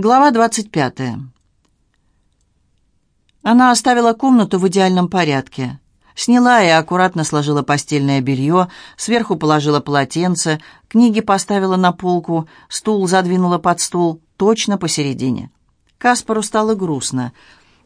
Глава 25. Она оставила комнату в идеальном порядке. Сняла и аккуратно сложила постельное белье, сверху положила полотенце, книги поставила на полку, стул задвинула под стул, точно посередине. Каспару стало грустно.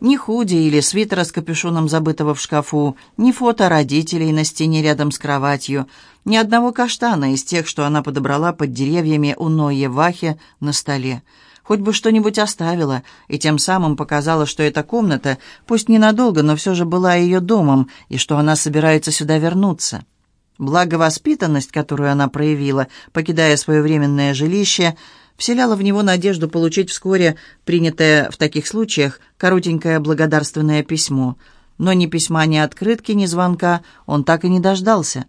Ни худи или свитера с капюшоном забытого в шкафу, ни фото родителей на стене рядом с кроватью, ни одного каштана из тех, что она подобрала под деревьями у Ноя Вахе на столе — хоть бы что-нибудь оставила, и тем самым показала, что эта комната, пусть ненадолго, но все же была ее домом, и что она собирается сюда вернуться. Благовоспитанность, которую она проявила, покидая свое временное жилище, вселяла в него надежду получить вскоре принятое в таких случаях коротенькое благодарственное письмо. Но ни письма, ни открытки, ни звонка он так и не дождался.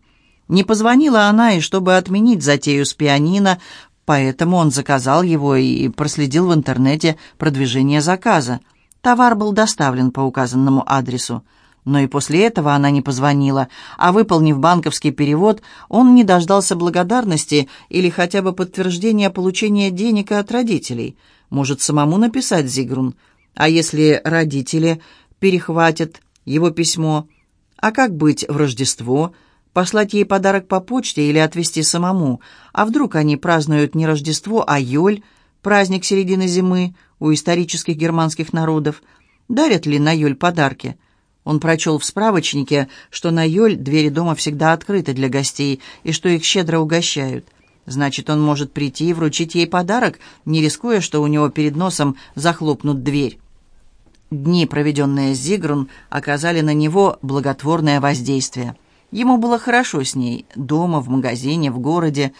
Не позвонила она, и чтобы отменить затею с пианино, Поэтому он заказал его и проследил в интернете продвижение заказа. Товар был доставлен по указанному адресу. Но и после этого она не позвонила, а выполнив банковский перевод, он не дождался благодарности или хотя бы подтверждения получения денег от родителей. Может, самому написать Зигрун? А если родители перехватят его письмо? А как быть в Рождество? Послать ей подарок по почте или отвезти самому? А вдруг они празднуют не Рождество, а Йоль, праздник середины зимы у исторических германских народов? Дарят ли на Йоль подарки? Он прочел в справочнике, что на Йоль двери дома всегда открыты для гостей и что их щедро угощают. Значит, он может прийти и вручить ей подарок, не рискуя, что у него перед носом захлопнут дверь. Дни, проведенные с Зигрун, оказали на него благотворное воздействие. Ему было хорошо с ней, дома, в магазине, в городе.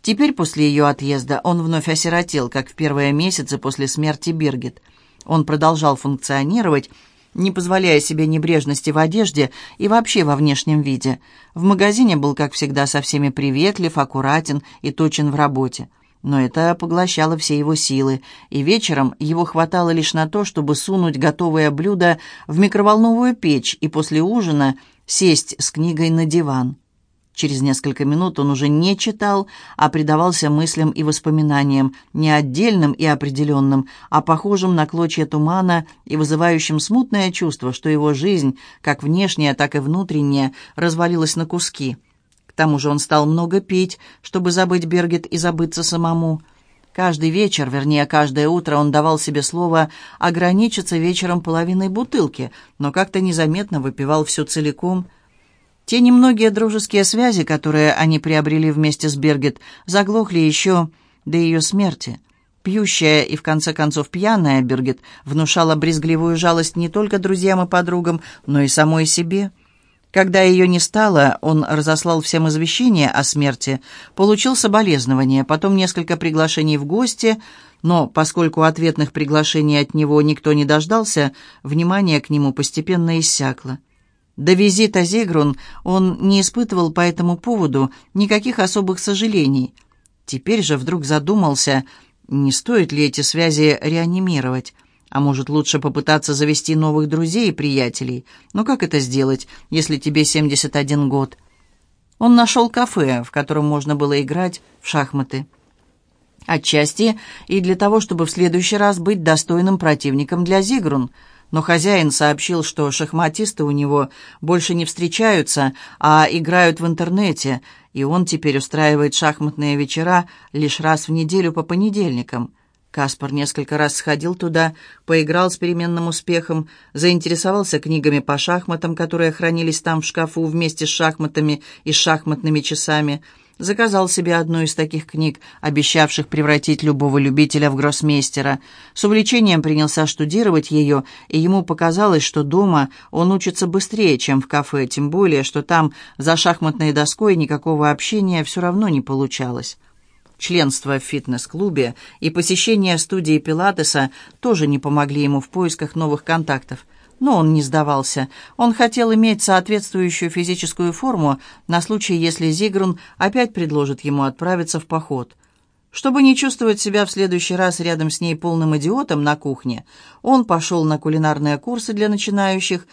Теперь, после ее отъезда, он вновь осиротел, как в первые месяцы после смерти Биргит. Он продолжал функционировать, не позволяя себе небрежности в одежде и вообще во внешнем виде. В магазине был, как всегда, со всеми приветлив, аккуратен и точен в работе. Но это поглощало все его силы, и вечером его хватало лишь на то, чтобы сунуть готовое блюдо в микроволновую печь и после ужина сесть с книгой на диван. Через несколько минут он уже не читал, а предавался мыслям и воспоминаниям, не отдельным и определенным, а похожим на клочья тумана и вызывающим смутное чувство, что его жизнь, как внешняя, так и внутренняя, развалилась на куски. К тому же он стал много пить, чтобы забыть Бергет и забыться самому. Каждый вечер, вернее, каждое утро он давал себе слово ограничиться вечером половиной бутылки, но как-то незаметно выпивал все целиком. Те немногие дружеские связи, которые они приобрели вместе с Бергет, заглохли еще до ее смерти. Пьющая и, в конце концов, пьяная Бергет внушала брезгливую жалость не только друзьям и подругам, но и самой себе. Когда ее не стало, он разослал всем извещение о смерти, получил соболезнования, потом несколько приглашений в гости, но поскольку ответных приглашений от него никто не дождался, внимание к нему постепенно иссякло. До визита Зигрун он не испытывал по этому поводу никаких особых сожалений. Теперь же вдруг задумался, не стоит ли эти связи реанимировать. А может, лучше попытаться завести новых друзей и приятелей? Но как это сделать, если тебе 71 год? Он нашел кафе, в котором можно было играть в шахматы. Отчасти и для того, чтобы в следующий раз быть достойным противником для Зигрун. Но хозяин сообщил, что шахматисты у него больше не встречаются, а играют в интернете, и он теперь устраивает шахматные вечера лишь раз в неделю по понедельникам. Каспар несколько раз сходил туда, поиграл с переменным успехом, заинтересовался книгами по шахматам, которые хранились там в шкафу вместе с шахматами и шахматными часами, заказал себе одну из таких книг, обещавших превратить любого любителя в гроссмейстера. С увлечением принялся штудировать ее, и ему показалось, что дома он учится быстрее, чем в кафе, тем более, что там за шахматной доской никакого общения все равно не получалось. Членство в фитнес-клубе и посещение студии Пилатеса тоже не помогли ему в поисках новых контактов. Но он не сдавался. Он хотел иметь соответствующую физическую форму на случай, если Зигрун опять предложит ему отправиться в поход. Чтобы не чувствовать себя в следующий раз рядом с ней полным идиотом на кухне, он пошел на кулинарные курсы для начинающих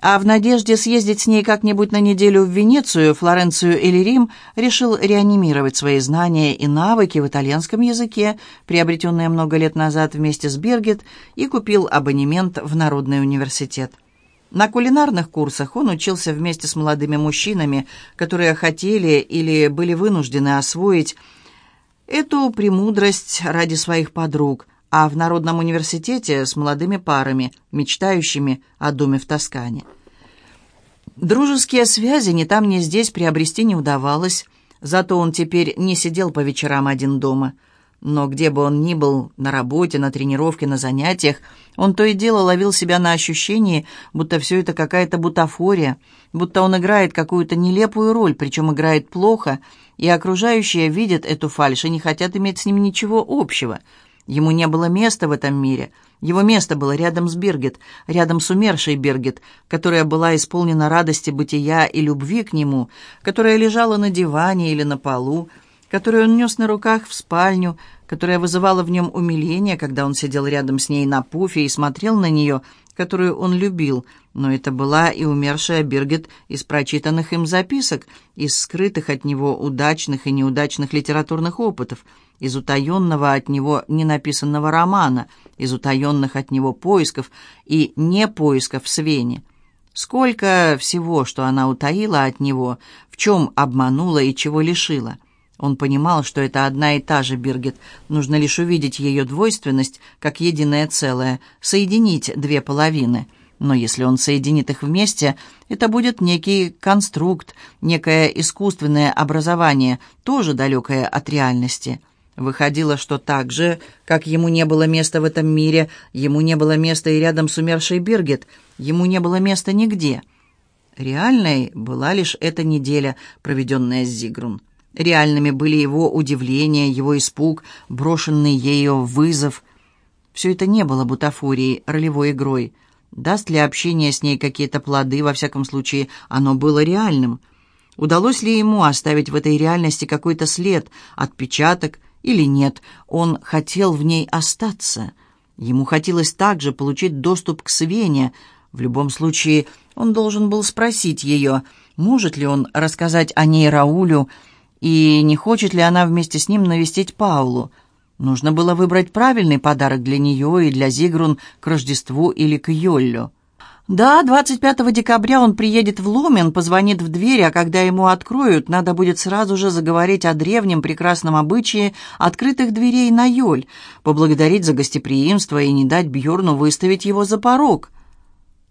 а в надежде съездить с ней как-нибудь на неделю в Венецию, Флоренцию или Рим, решил реанимировать свои знания и навыки в итальянском языке, приобретенные много лет назад вместе с Бергет, и купил абонемент в Народный университет. На кулинарных курсах он учился вместе с молодыми мужчинами, которые хотели или были вынуждены освоить эту премудрость ради своих подруг, а в Народном университете с молодыми парами, мечтающими о доме в Тоскане. Дружеские связи ни там, ни здесь приобрести не удавалось, зато он теперь не сидел по вечерам один дома – но где бы он ни был, на работе, на тренировке, на занятиях, он то и дело ловил себя на ощущении, будто все это какая-то бутафория, будто он играет какую-то нелепую роль, причем играет плохо, и окружающие видят эту фальшь и не хотят иметь с ним ничего общего. Ему не было места в этом мире. Его место было рядом с Бергет, рядом с умершей Бергет, которая была исполнена радости бытия и любви к нему, которая лежала на диване или на полу, которую он нес на руках в спальню, которая вызывала в нем умиление, когда он сидел рядом с ней на пуфе и смотрел на нее, которую он любил, но это была и умершая Биргет из прочитанных им записок, из скрытых от него удачных и неудачных литературных опытов, из утаенного от него ненаписанного романа, из утаенных от него поисков и не поисков Свене. Сколько всего, что она утаила от него, в чем обманула и чего лишила. Он понимал, что это одна и та же Биргит. Нужно лишь увидеть ее двойственность как единое целое, соединить две половины. Но если он соединит их вместе, это будет некий конструкт, некое искусственное образование, тоже далекое от реальности. Выходило, что так же, как ему не было места в этом мире, ему не было места и рядом с умершей Биргит, ему не было места нигде. Реальной была лишь эта неделя, проведенная с Зигрун. Реальными были его удивление, его испуг, брошенный ею вызов. Все это не было бутафорией, ролевой игрой. Даст ли общение с ней какие-то плоды, во всяком случае, оно было реальным. Удалось ли ему оставить в этой реальности какой-то след, отпечаток или нет? Он хотел в ней остаться. Ему хотелось также получить доступ к Свене. В любом случае, он должен был спросить ее, может ли он рассказать о ней Раулю, и не хочет ли она вместе с ним навестить Паулу. Нужно было выбрать правильный подарок для нее и для Зигрун к Рождеству или к Йоллю. Да, 25 декабря он приедет в Ломен, позвонит в дверь, а когда ему откроют, надо будет сразу же заговорить о древнем прекрасном обычае открытых дверей на Йоль, поблагодарить за гостеприимство и не дать Бьорну выставить его за порог.